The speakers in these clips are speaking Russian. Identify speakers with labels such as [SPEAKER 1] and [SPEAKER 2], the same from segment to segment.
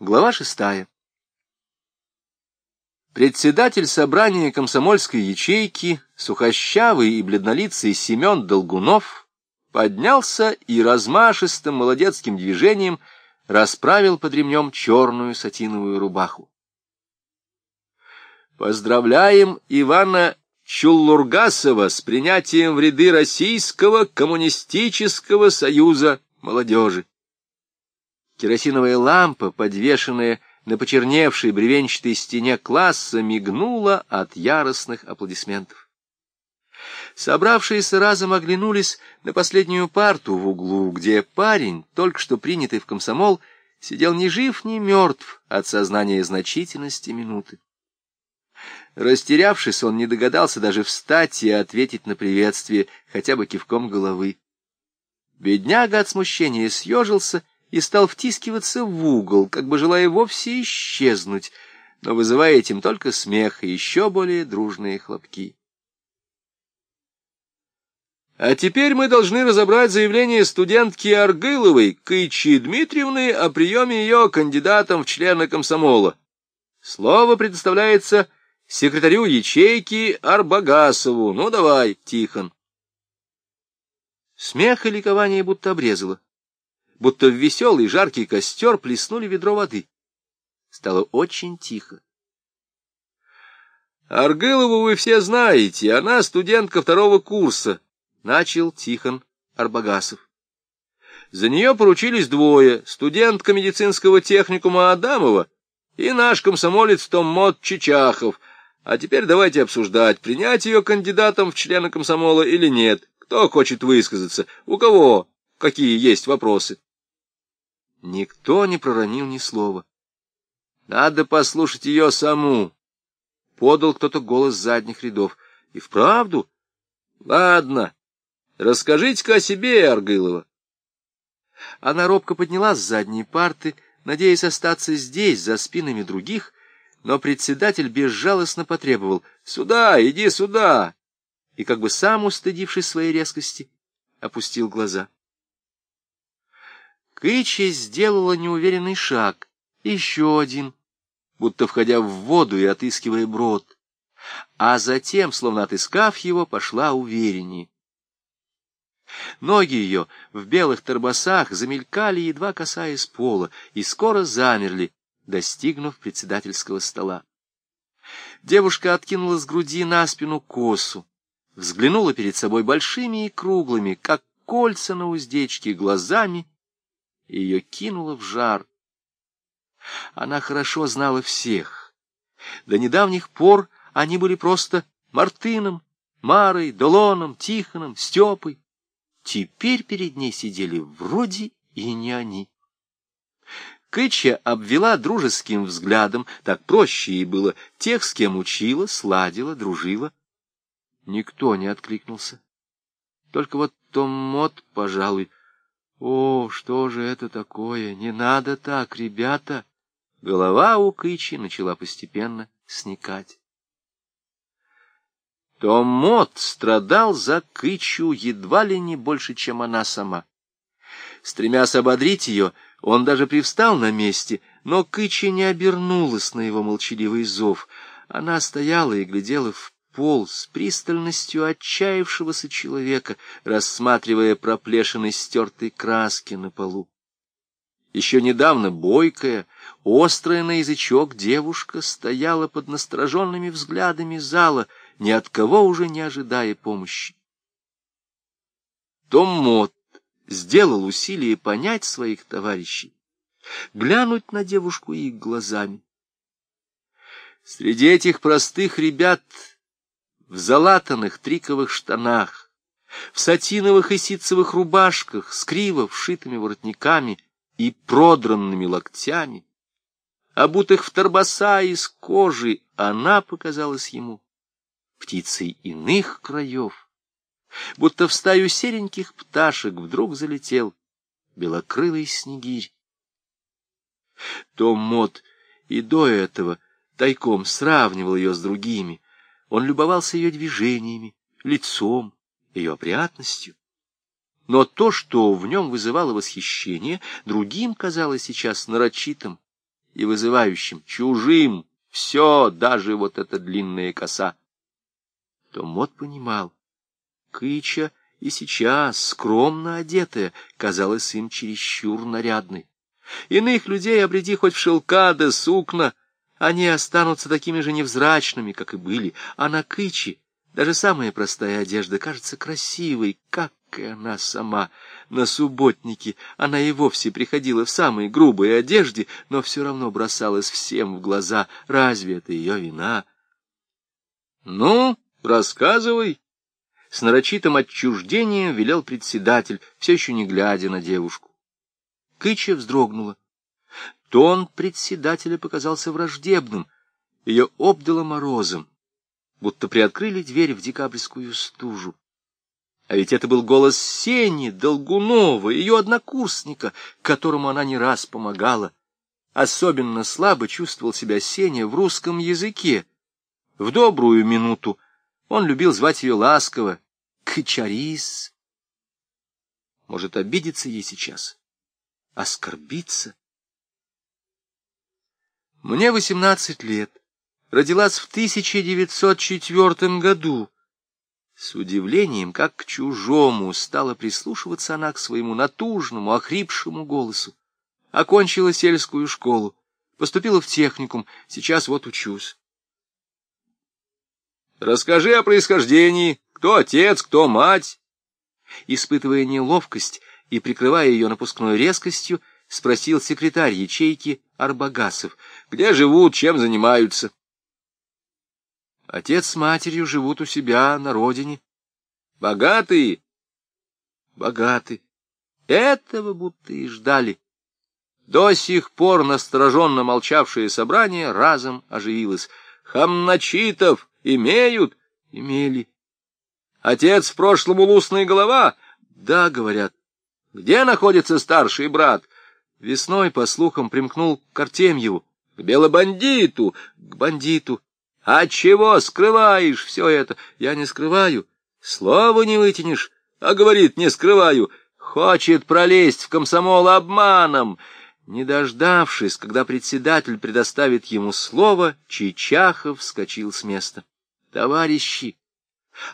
[SPEAKER 1] Глава шестая. Председатель собрания комсомольской ячейки, сухощавый и бледнолицый Семен Долгунов, поднялся и размашистым молодецким движением расправил под ремнем черную сатиновую рубаху. Поздравляем Ивана Чуллургасова с принятием в ряды Российского коммунистического союза молодежи. Керосиновая лампа, подвешенная на почерневшей бревенчатой стене класса, мигнула от яростных аплодисментов. Собравшиеся разом оглянулись на последнюю парту в углу, где парень, только что принятый в комсомол, сидел ни жив, ни мертв от сознания значительности минуты. Растерявшись, он не догадался даже встать и ответить на приветствие хотя бы кивком головы. Бедняга от смущения съежился и стал втискиваться в угол, как бы желая вовсе исчезнуть, но вызывая этим только смех и еще более дружные хлопки. А теперь мы должны разобрать заявление студентки Аргыловой Кычи Дмитриевны о приеме ее кандидатом в члены комсомола. Слово предоставляется секретарю ячейки Арбагасову. Ну, давай, Тихон. Смех и ликование будто обрезало будто в веселый жаркий костер плеснули ведро воды. Стало очень тихо. Аргылову вы все знаете, она студентка второго курса, — начал Тихон Арбагасов. За нее поручились двое, студентка медицинского техникума Адамова и наш комсомолец Томмот Чичахов. А теперь давайте обсуждать, принять ее кандидатом в члены комсомола или нет. Кто хочет высказаться? У кого какие есть вопросы? Никто не проронил ни слова. Надо послушать ее саму. Подал кто-то голос задних рядов. И вправду? Ладно, расскажите-ка о себе, Аргылова. Она робко поднялась с задней парты, надеясь остаться здесь, за спинами других, но председатель безжалостно потребовал «Сюда, иди сюда!» и, как бы сам устыдившись своей резкости, опустил глаза. Кычи сделала неуверенный шаг, еще один, будто входя в воду и отыскивая брод, а затем, словно отыскав его, пошла увереннее. Ноги ее в белых торбосах замелькали, едва касаясь пола, и скоро замерли, достигнув председательского стола. Девушка откинула с груди на спину косу, взглянула перед собой большими и круглыми, как кольца на уздечке, глазами и ее кинуло в жар. Она хорошо знала всех. До недавних пор они были просто Мартыном, Марой, Долоном, Тихоном, Степой. Теперь перед ней сидели вроде и не они. Кыча обвела дружеским взглядом, так проще ей было, тех, с кем учила, сладила, дружила. Никто не откликнулся. Только вот Том Мот, пожалуй, о, что же это такое? Не надо так, ребята! Голова у Кычи начала постепенно сникать. Том Мот страдал за Кычу едва ли не больше, чем она сама. Стремясь ободрить ее, он даже привстал на месте, но Кыча не обернулась на его молчаливый зов. Она стояла и глядела в пол с пристальностью отчаявшегося человека, рассматривая проплешины стертой краски на полу. Еще недавно бойкая, острая на язычок девушка стояла под настороженными взглядами зала, ни от кого уже не ожидая помощи. Том Мот сделал усилие понять своих товарищей, глянуть на девушку их глазами. Среди этих простых ребят в залатанных триковых штанах, в сатиновых и ситцевых рубашках с криво вшитыми воротниками и продранными локтями, обутых в торбоса из кожи, она показалась ему птицей иных краев, будто в стаю сереньких пташек вдруг залетел белокрылый снегирь. Том Мот и до этого тайком сравнивал ее с другими, он любовался ее движениями, лицом, ее опрятностью. Но то, что в нем вызывало восхищение, другим казалось сейчас нарочитым и вызывающим, чужим, все, даже вот эта длинная коса. То Мот понимал, Кыча и сейчас, скромно одетая, казалась им чересчур нарядной. Иных людей обреди хоть в шелка да сукна, они останутся такими же невзрачными, как и были, а на Кыче даже самая простая одежда кажется красивой, как и она сама. На субботнике она и вовсе приходила в самой грубой одежде, но все равно бросалась всем в глаза. Разве это ее вина? — Ну, рассказывай. С нарочитым отчуждением велел председатель, все еще не глядя на девушку. Кыча вздрогнула. Тон председателя показался враждебным. Ее обдало морозом будто приоткрыли дверь в декабрьскую стужу. А ведь это был голос Сени Долгунова, ее однокурсника, которому она не раз помогала. Особенно слабо чувствовал себя Сеня в русском языке. В добрую минуту он любил звать ее ласково «Кычарис». Может, обидеться ей сейчас? Оскорбиться? Мне восемнадцать лет родилась в 1904 году. С удивлением, как к чужому, стала прислушиваться она к своему натужному, охрипшему голосу. Окончила сельскую школу, поступила в техникум, сейчас вот учусь. «Расскажи о происхождении, кто отец, кто мать?» Испытывая неловкость и прикрывая ее напускной резкостью, спросил секретарь ячейки Арбагасов. «Где живут, чем занимаются?» Отец с матерью живут у себя на родине. Богатые? Богаты. Этого будто и ждали. До сих пор настороженно молчавшее собрание разом оживилось. Хамначитов имеют? Имели. Отец в прошлом улусная голова? Да, говорят. Где находится старший брат? Весной, по слухам, примкнул к Артемьеву, к белобандиту, к бандиту. А чего скрываешь все это? Я не скрываю. Слова не вытянешь, а говорит, не скрываю. Хочет пролезть в комсомол обманом. Не дождавшись, когда председатель предоставит ему слово, Чичахов вскочил с места. Товарищи,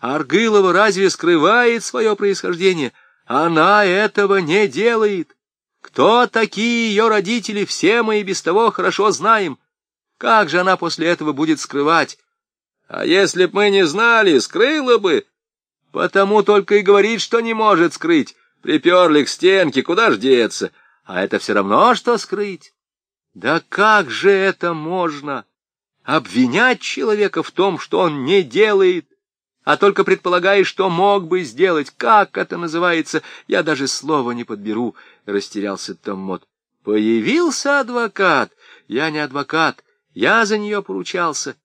[SPEAKER 1] Аргылова разве скрывает свое происхождение? Она этого не делает. Кто такие ее родители, все мы и без того хорошо знаем. Как же она после этого будет скрывать? А если б мы не знали, скрыла бы. Потому только и говорит, что не может скрыть. Приперли к стенке, куда ж деться? А это все равно, что скрыть. Да как же это можно? Обвинять человека в том, что он не делает, а только предполагаешь, что мог бы сделать. Как это называется? Я даже слова не подберу, — растерялся Томмот. Появился адвокат. Я не адвокат. Я за нее поручался.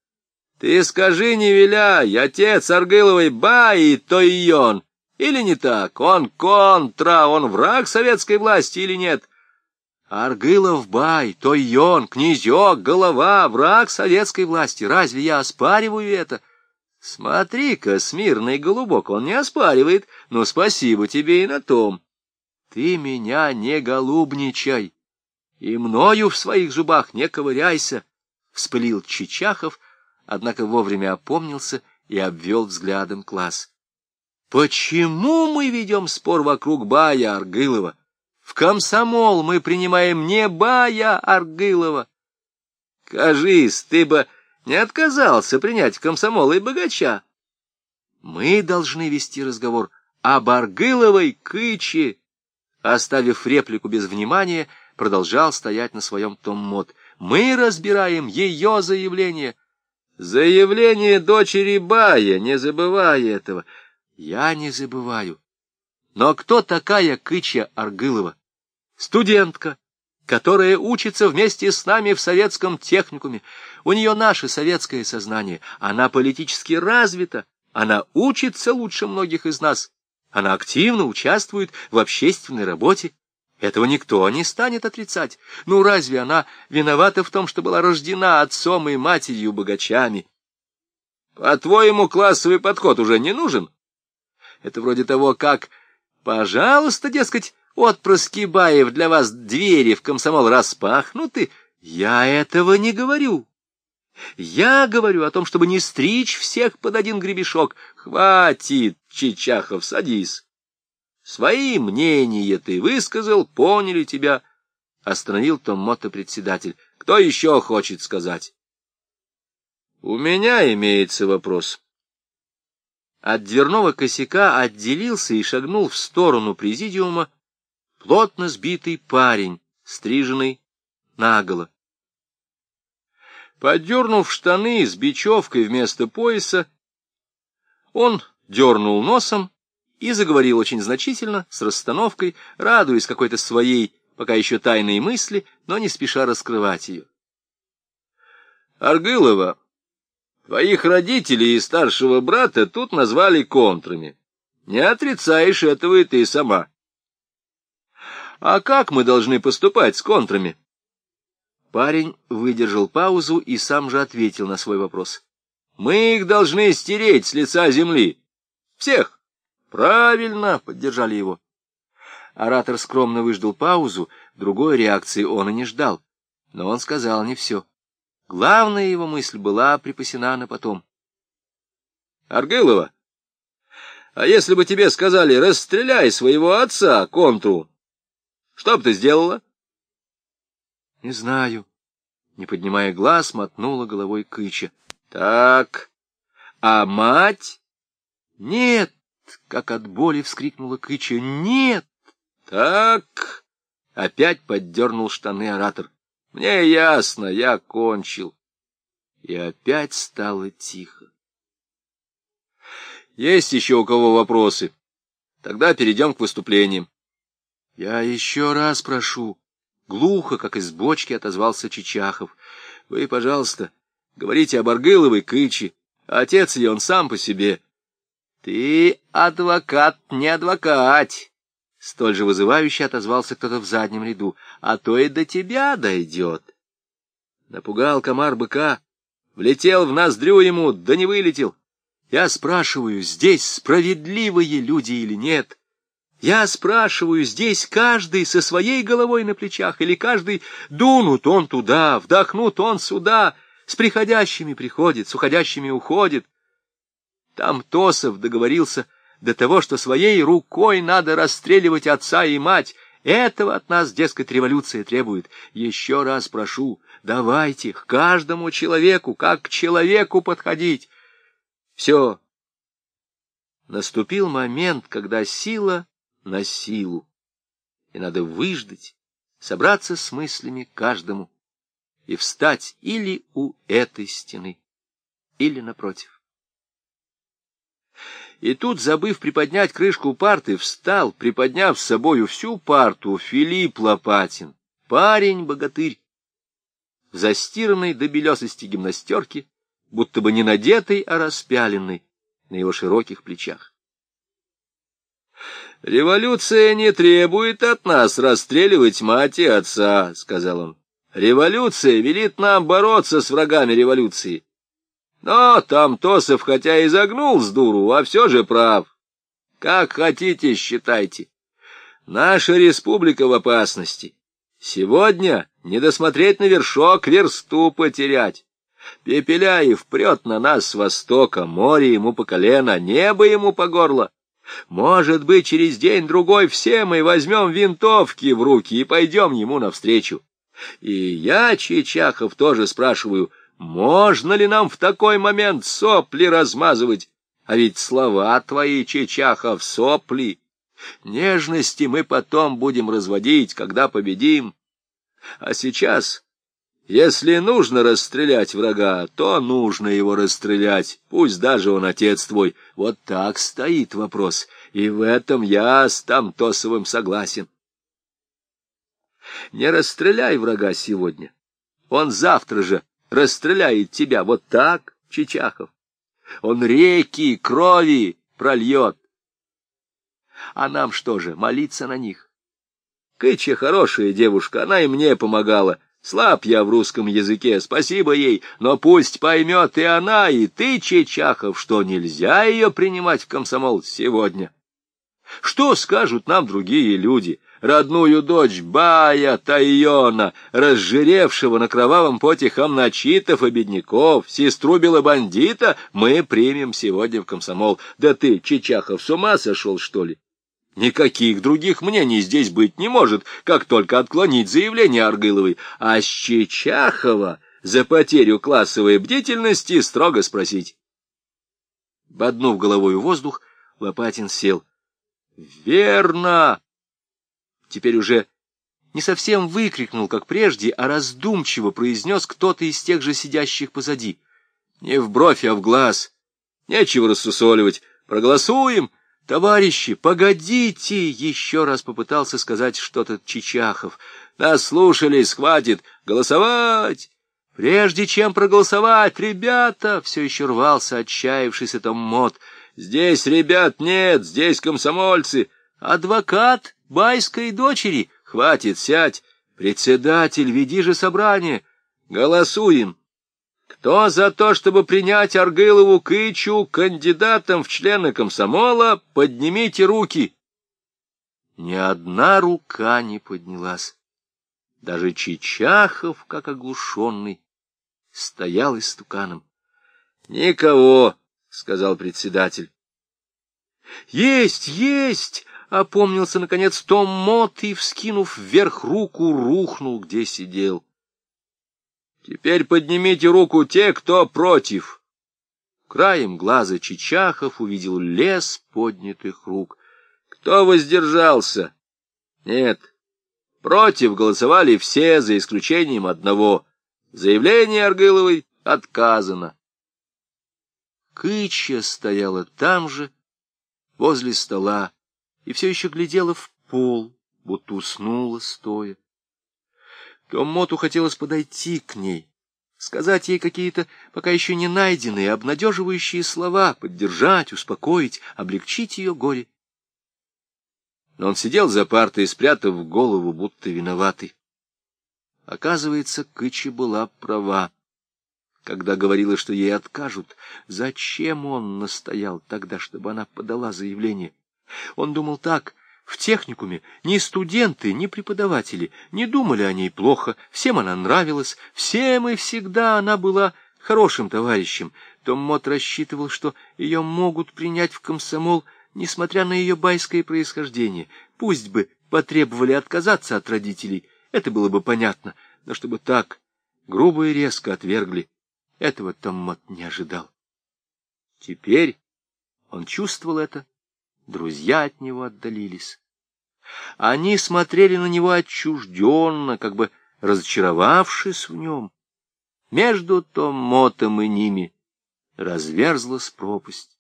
[SPEAKER 1] Ты скажи, не виляй, отец Аргыловой Баи, то и он. Или не так? Он контра, он враг советской власти или нет? Аргылов Бай, то и он, князек, голова, враг советской власти. Разве я оспариваю это? Смотри-ка, смирный голубок, он не оспаривает, но спасибо тебе и на том. Ты меня не голубничай, и мною в своих зубах не ковыряйся. — вспылил Чичахов, однако вовремя опомнился и обвел взглядом класс. «Почему мы ведем спор вокруг Бая Аргылова? В комсомол мы принимаем не Бая Аргылова. Кажись, ты бы не отказался принять в комсомол и богача. Мы должны вести разговор об Аргыловой кыче». Оставив реплику без внимания, продолжал стоять на своем том мод — мы разбираем ее заявление. Заявление дочери Бая, не забывай этого. Я не забываю. Но кто такая Кыча Аргылова? Студентка, которая учится вместе с нами в советском техникуме. У нее наше советское сознание. Она политически развита. Она учится лучше многих из нас. Она активно участвует в общественной работе. Этого никто не станет отрицать. Ну, разве она виновата в том, что была рождена отцом и матерью богачами? По-твоему, классовый подход уже не нужен? Это вроде того, как «Пожалуйста, дескать, отпрыски Баев, для вас двери в комсомол распахнуты, Я этого не говорю. Я говорю о том, чтобы не стричь всех под один гребешок. Хватит, Чичахов, садись. Свои мнения ты высказал, поняли тебя. Остановил Том Мотто председатель. Кто еще хочет сказать? У меня имеется вопрос. От дверного косяка отделился и шагнул в сторону президиума плотно сбитый парень, стриженный наголо. Поддернув штаны с бечевкой вместо пояса, он дернул носом и заговорил очень значительно, с расстановкой, радуясь какой-то своей, пока еще тайной мысли, но не спеша раскрывать ее. Аргылова, твоих родителей и старшего брата тут назвали контрами. Не отрицаешь этого и ты сама. А как мы должны поступать с контрами? Парень выдержал паузу и сам же ответил на свой вопрос. Мы их должны стереть с лица земли. Всех. Правильно, поддержали его. Оратор скромно выждал паузу, другой реакции он и не ждал. Но он сказал не все. Главная его мысль была припасена на потом. Аргылова, а если бы тебе сказали, расстреляй своего отца, контру, что бы ты сделала? — Не знаю. Не поднимая глаз, мотнула головой Кыча. — Так. А мать? — Нет! — как от боли вскрикнула Кыча. — Нет! — Так. Опять поддернул штаны оратор. — Мне ясно, я кончил. И опять стало тихо. Есть еще у кого вопросы? Тогда перейдем к выступлениям. Я еще раз прошу, Глухо, как из бочки, отозвался Чичахов. Вы, пожалуйста, говорите об Аргыловой Кычи. Отец ее, он сам по себе. Ты адвокат, не адвокат. Столь же вызывающе отозвался кто-то в заднем ряду. А то и до тебя дойдет. Напугал комар быка. Влетел в ноздрю ему, да не вылетел. Я спрашиваю, здесь справедливые люди или нет? Я спрашиваю, здесь каждый со своей головой на плечах, или каждый дунут он туда, вдохнут он сюда, с приходящими приходит, с уходящими уходит. Там Тосов договорился до того, что своей рукой надо расстреливать отца и мать. Этого от нас, дескать, революция требует. Еще раз прошу, давайте к каждому человеку, как к человеку подходить. Все. Наступил момент, когда сила на силу. И надо выждать, собраться с мыслями каждому и встать или у этой стены, или напротив. И тут, забыв приподнять крышку парты, встал, приподняв с собою всю парту, Филипп Лопатин, парень-богатырь, в застиранной до белесости гимнастерке, будто бы не надетый, а распяленный на его широких плечах. «Революция не требует от нас расстреливать мать и отца», — сказал он. «Революция велит нам бороться с врагами революции. Но там Тосов хотя и загнул с дуру, а все же прав. Как хотите, считайте. Наша республика в опасности. Сегодня не досмотреть на вершок, версту потерять. Пепеляев прет на нас с востока, море ему по колено, небо ему по горло. Может быть, через день-другой все мы возьмем винтовки в руки и пойдем ему навстречу. И я, Чичахов, тоже спрашиваю, можно ли нам в такой момент сопли размазывать? А ведь слова твои, Чичахов, сопли. Нежности мы потом будем разводить, когда победим. А сейчас если нужно расстрелять врага, то нужно его расстрелять, пусть даже он отец твой. Вот так стоит вопрос, и в этом я с Тамтосовым согласен. Не расстреляй врага сегодня, он завтра же расстреляет тебя вот так, Чичахов. Он реки крови прольет. А нам что же, молиться на них? Кыча хорошая девушка, она и мне помогала. Слаб я в русском языке, спасибо ей, но пусть поймет и она, и ты, Чечахов, что нельзя ее принимать в комсомол сегодня. Что скажут нам другие люди? Родную дочь Бая Тайона, разжиревшего на кровавом поте хамначитов и бедняков, сестру белобандита, мы примем сегодня в комсомол. Да ты, Чичахов, с ума сошел, что ли? Никаких других мнений здесь быть не может, как только отклонить заявление Аргыловой. А с Чичахова за потерю классовой бдительности строго спросить. Боднув головой воздух, Лопатин сел. «Верно!» Теперь уже не совсем выкрикнул, как прежде, а раздумчиво произнес кто-то из тех же сидящих позади. «Не в бровь, а в глаз. Нечего рассусоливать. Проголосуем!» «Товарищи, погодите!» — еще раз попытался сказать что-то Чичахов. «Нас слушались, хватит! Голосовать!» «Прежде чем проголосовать, ребята!» — все еще рвался отчаявшийся там мод. «Здесь ребят нет, здесь комсомольцы! Адвокат байской дочери! Хватит, сядь! Председатель, веди же собрание! Голосуем!» Кто за то, чтобы принять Аргылову Кычу кандидатом в члены комсомола, поднимите руки. Ни одна рука не поднялась. Даже Чичахов, как оглушенный, стоял истуканом. — Никого, — сказал председатель. — Есть, есть! — опомнился, наконец, Том Мот и, вскинув вверх руку, рухнул, где сидел. — Теперь поднимите руку те, кто против. Краем глаза Чичахов увидел лес поднятых рук. Кто воздержался? Нет. Против голосовали все, за исключением одного. Заявление Аргыловой отказано. Кыча стояла там же, возле стола, и все еще глядела в пол, будто уснула стоя то Моту хотелось подойти к ней, сказать ей какие-то пока еще не найденные, обнадеживающие слова, поддержать, успокоить, облегчить ее горе. Но он сидел за партой, спрятав голову, будто виноватый. Оказывается, Кычи была права, когда говорила, что ей откажут. Зачем он настоял тогда, чтобы она подала заявление? Он думал так — в техникуме ни студенты, ни преподаватели не думали о ней плохо, всем она нравилась, всем и всегда она была хорошим товарищем. Том Мот рассчитывал, что ее могут принять в комсомол, несмотря на ее байское происхождение. Пусть бы потребовали отказаться от родителей, это было бы понятно, но чтобы так грубо и резко отвергли, этого Том Мот не ожидал. Теперь он чувствовал это, друзья от него отдалились. Они смотрели на него отчужденно, как бы разочаровавшись в нем. Между Том Мотом и ними разверзлась пропасть.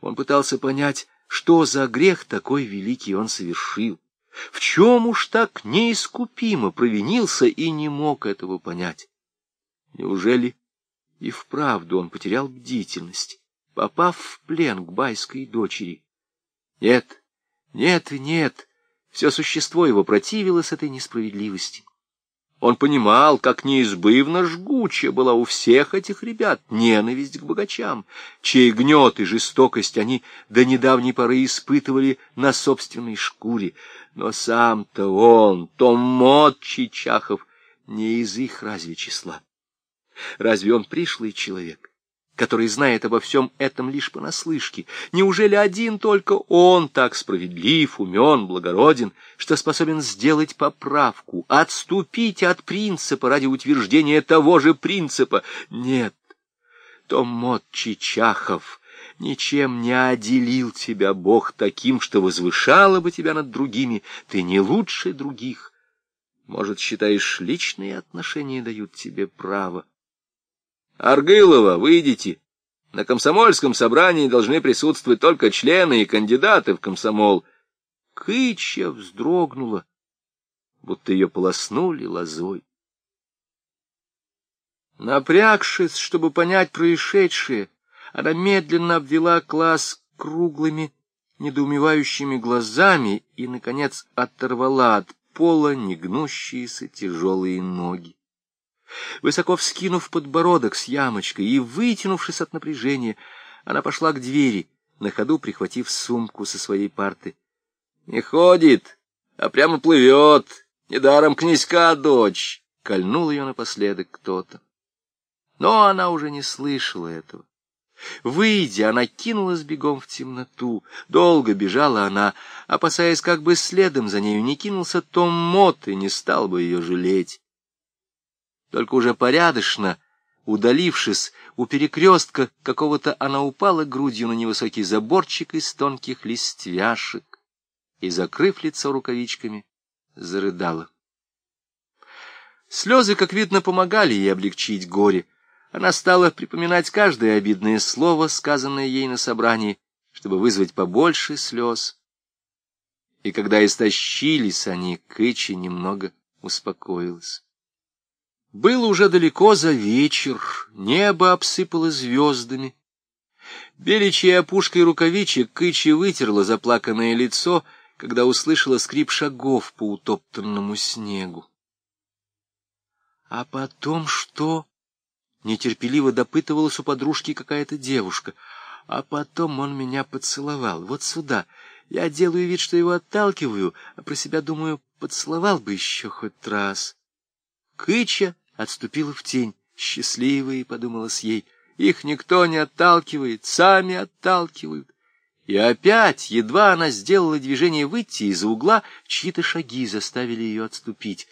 [SPEAKER 1] Он пытался понять, что за грех такой великий он совершил, в чем уж так неискупимо провинился и не мог этого понять. Неужели и вправду он потерял бдительность, попав в плен к байской дочери? Нет, нет и нет, все существо его противилось этой несправедливости. Он понимал, как неизбывно жгучая была у всех этих ребят ненависть к богачам, чей гнет и жестокость они до недавней поры испытывали на собственной шкуре. Но сам-то он, Том Мот Чичахов, не из их разве числа. Разве он пришлый человек? Который знает обо всем этом лишь понаслышке. Неужели один только он так справедлив, умен, благороден, что способен сделать поправку, отступить от принципа ради утверждения того же принципа? Нет, Том Мот Чичахов ничем не отделил тебя Бог таким, что возвышало бы тебя над другими. Ты не лучше других. Может, считаешь, личные отношения дают тебе право? Аргылова, выйдите. На комсомольском собрании должны присутствовать только члены и кандидаты в комсомол. Кыча вздрогнула, будто ее полоснули лозой. Напрягшись, чтобы понять происшедшее, она медленно обвела класс круглыми, недоумевающими глазами и, наконец, оторвала от пола негнущиеся тяжелые ноги. Высоко вскинув подбородок с ямочкой и вытянувшись от напряжения, она пошла к двери, на ходу прихватив сумку со своей парты. — Не ходит, а прямо плывет. Недаром князька дочь. Кольнул ее напоследок кто-то. Но она уже не слышала этого. Выйдя, она кинулась бегом в темноту. Долго бежала она, опасаясь, как бы следом за нею не кинулся Том Мот и не стал бы ее жалеть. Только уже порядочно, удалившись у перекрестка какого-то, она упала грудью на невысокий заборчик из тонких листвяшек и, закрыв лицо рукавичками, зарыдала. Слезы, как видно, помогали ей облегчить горе. Она стала припоминать каждое обидное слово, сказанное ей на собрании, чтобы вызвать побольше слез. И когда истощились они, Кычи немного успокоилась. Было уже далеко за вечер, небо обсыпало звездами. Беличьей опушкой рукавичек Кычи вытерла заплаканное лицо, когда услышала скрип шагов по утоптанному снегу. А потом что? Нетерпеливо допытывалась у подружки какая-то девушка. А потом он меня поцеловал. Вот сюда. Я делаю вид, что его отталкиваю, а про себя думаю, поцеловал бы еще хоть раз. Кыча отступила в тень. Счастливые, подумалось ей, их никто не отталкивает, сами отталкивают. И опять, едва она сделала движение выйти из-за угла, чьи-то шаги заставили ее отступить.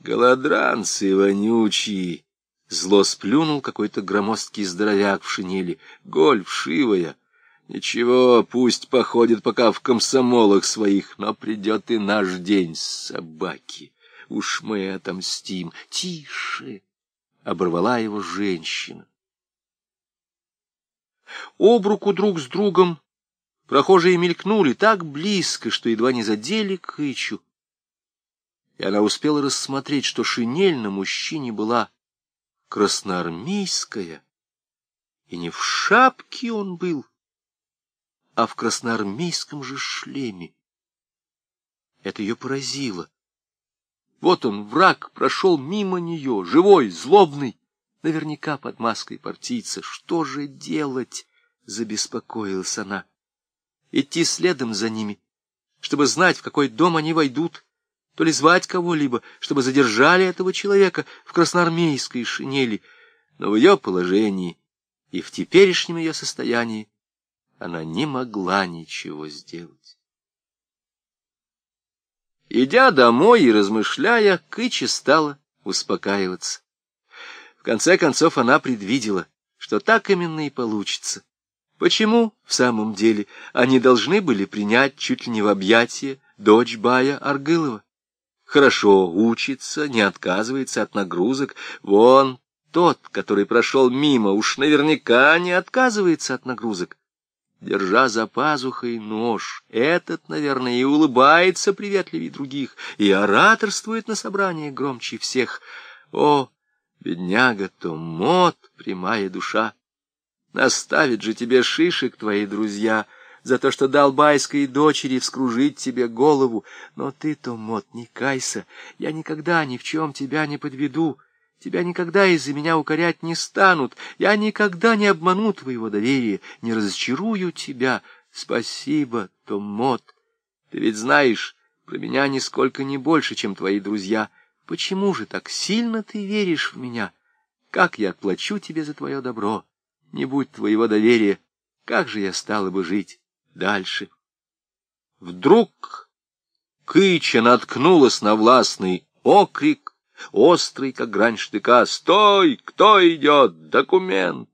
[SPEAKER 1] Голодранцы вонючие! Зло сплюнул какой-то громоздкий здоровяк в шинели. Голь вшивая. Ничего, пусть походит пока в комсомолах своих, но придет и наш день, собаки. Уж мы отомстим. Тише! Оборвала его женщина. Об руку друг с другом прохожие мелькнули так близко, что едва не задели кычу и она успела рассмотреть, что шинель на мужчине была красноармейская, и не в шапке он был, а в красноармейском же шлеме. Это ее поразило. Вот он, враг, прошел мимо нее, живой, злобный, наверняка под маской партийца. Что же делать? — забеспокоилась она. Идти следом за ними, чтобы знать, в какой дом они войдут, то ли звать кого-либо, чтобы задержали этого человека в красноармейской шинели. Но в ее положении и в теперешнем ее состоянии она не могла ничего сделать. Идя домой и размышляя, Кыча стала успокаиваться. В конце концов она предвидела, что так именно и получится. Почему, в самом деле, они должны были принять чуть ли не в объятия дочь Бая Аргылова? хорошо учится, не отказывается от нагрузок. Вон тот, который прошел мимо, уж наверняка не отказывается от нагрузок. Держа за пазухой нож, этот, наверное, и улыбается приветливее других, и ораторствует на собрании громче всех. О, бедняга Томот, прямая душа! Наставит же тебе шишек твои друзья — за то, что дал байской дочери вскружить тебе голову. Но ты-то, Мот, не кайся, я никогда ни в чем тебя не подведу. Тебя никогда из-за меня укорять не станут. Я никогда не обману твоего доверия, не разочарую тебя. Спасибо, Том Мот. Ты ведь знаешь, про меня нисколько не больше, чем твои друзья. Почему же так сильно ты веришь в меня? Как я отплачу тебе за твое добро? Не будь твоего доверия, как же я стала бы жить? дальше. Вдруг Кыча наткнулась на властный окрик, острый, как грань штыка. «Стой! Кто идет? Документ!»